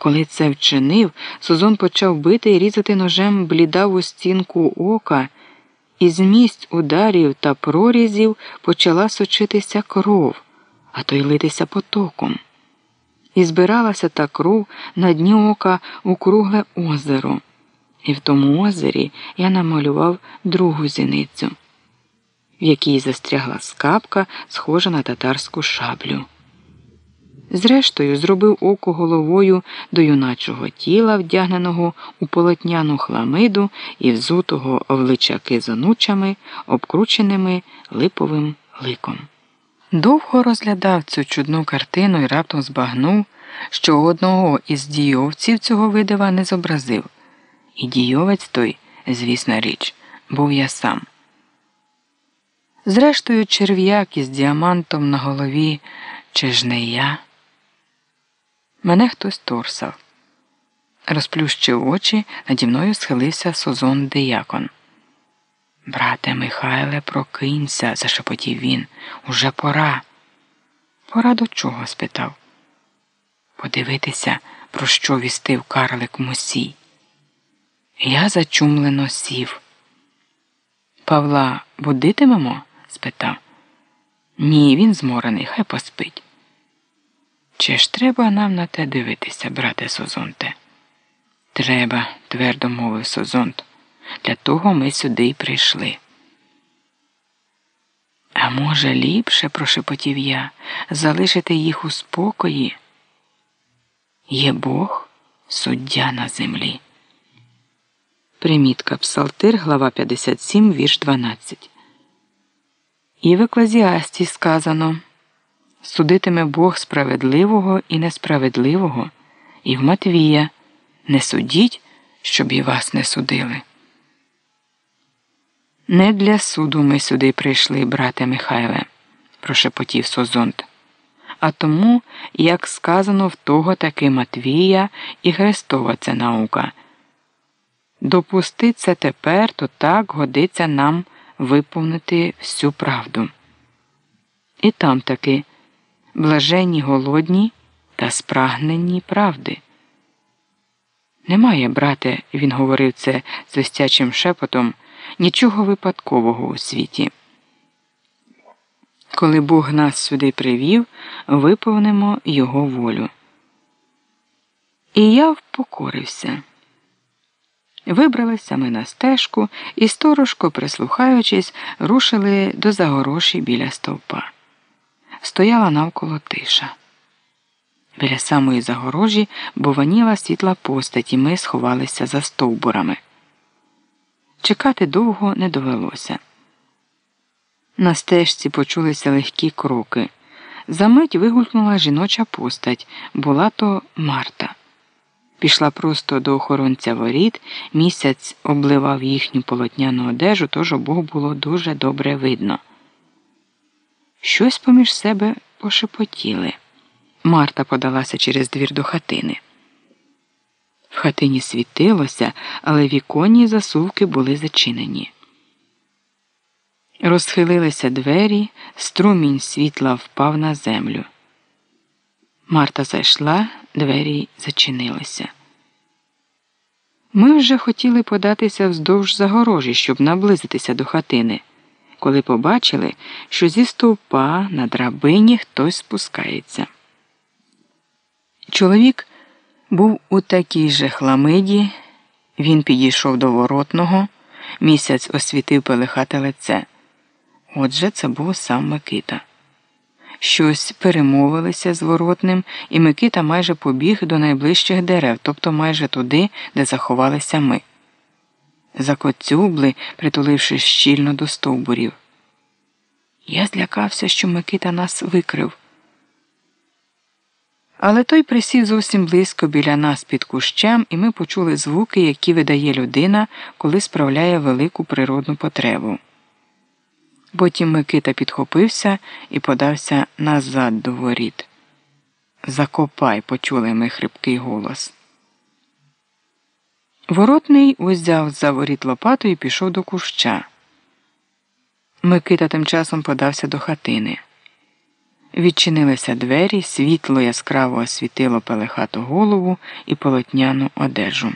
коли це вчинив, Созон почав бити і різати ножем блідаву стінку ока, і з місць ударів та прорізів почала сочитися кров, а то й литися потоком. І збиралася та кров на дні ока у кругле озеро. І в тому озері я намалював другу зіницю, в якій застрягла скапка, схожа на татарську шаблю. Зрештою, зробив око головою до юначого тіла, вдягненого у полотняну хламиду і взутого в личаки з онучами, обкрученими липовим ликом. Довго розглядав цю чудну картину і раптом збагнув, що одного із дійовців цього видива не зобразив. І дійовець той, звісна річ, був я сам. Зрештою, черв'як із діамантом на голові, чи ж не я? Мене хтось торсав. Розплющив очі, наді мною схилився Созон Деякон. Брате Михайле, прокинься, зашепотів він. Уже пора. Пора до чого? спитав. Подивитися, про що вістив карлик Мусій. Я зачумлено сів. Павла будитимемо? спитав. Ні, він зморений, хай поспить. Чи ж треба нам на те дивитися, брате Созонте? Треба, твердо мовив Созонт. Для того ми сюди й прийшли. А може, ліпше, прошепотів я, залишити їх у спокої? Є Бог, суддя на землі. Примітка Псалтир, глава 57, вірш 12. І в Еклезіасті сказано Судитиме Бог справедливого і несправедливого, і в Матвія не судіть, щоб і вас не судили. Не для суду ми сюди прийшли, брате Михайле, прошепотів Созонт, а тому, як сказано в того таки Матвія і Христова це наука. Допусти це тепер, то так годиться нам виповнити всю правду. І там таки блаженні голодні та спрагнені правди. Немає, брате, він говорив це свистячим шепотом, нічого випадкового у світі. Коли Бог нас сюди привів, виповнимо Його волю. І я впокорився. Вибралися ми на стежку і, сторожко, прислухаючись, рушили до загороші біля стовпа. Стояла навколо тиша. Біля самої загорожі бованіла світла постать, і ми сховалися за стовбурами. Чекати довго не довелося. На стежці почулися легкі кроки. Замить вигулькнула жіноча постать, була то Марта. Пішла просто до охоронця воріт, місяць обливав їхню полотняну одежу, тож обох було дуже добре видно. Щось поміж себе пошепотіли. Марта подалася через двір до хатини. В хатині світилося, але віконні засувки були зачинені. Розхилилися двері, струмінь світла впав на землю. Марта зайшла, двері зачинилися. Ми вже хотіли податися вздовж загорожі, щоб наблизитися до хатини, коли побачили, що зі стовпа на драбині хтось спускається. Чоловік був у такій же хламиді, він підійшов до воротного, місяць освітив пелехате лице. Отже, це був сам Микита. Щось перемовилися з воротним, і Микита майже побіг до найближчих дерев, тобто майже туди, де заховалися ми. Закоцюбли, притулившись щільно до стовбурів. Я злякався, що Микита нас викрив. Але той присів зовсім близько біля нас під кущем, і ми почули звуки, які видає людина, коли справляє велику природну потребу. Потім Микита підхопився і подався назад до воріт. Закопай, почули ми хрипкий голос. Воротний узяв за воріт лопату і пішов до куща. Микита тим часом подався до хатини. Відчинилися двері, світло яскраво освітило пелехату голову і полотняну одежу.